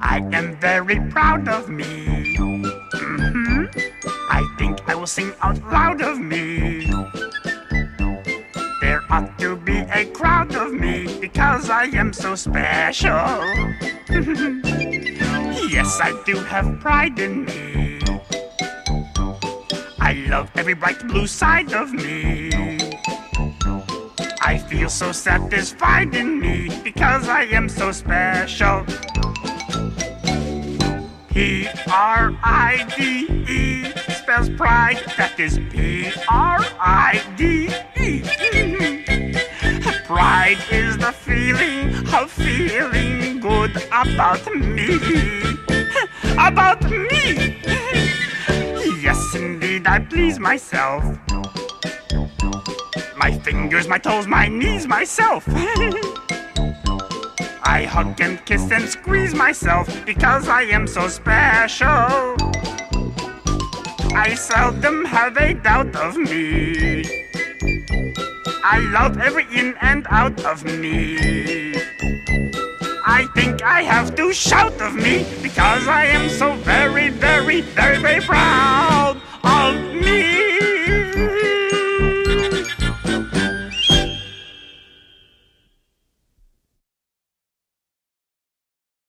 I am very proud of me. hmm I think I will sing out loud of me. There ought to be a crowd of me because I am so special. yes, I do have pride in me. I love every bright blue side of me. I feel so satisfied in me because I am so special. P R I D E spells pride. That is P R I D E. Pride is the feeling of feeling good about me. About me. Yes, indeed, I please myself. My fingers, my toes, my knees, myself. I hug and kiss and squeeze myself because I am so special. I seldom have a doubt of me. I love every in and out of me. I think I have to shout of me because I am so very, very, very, very proud.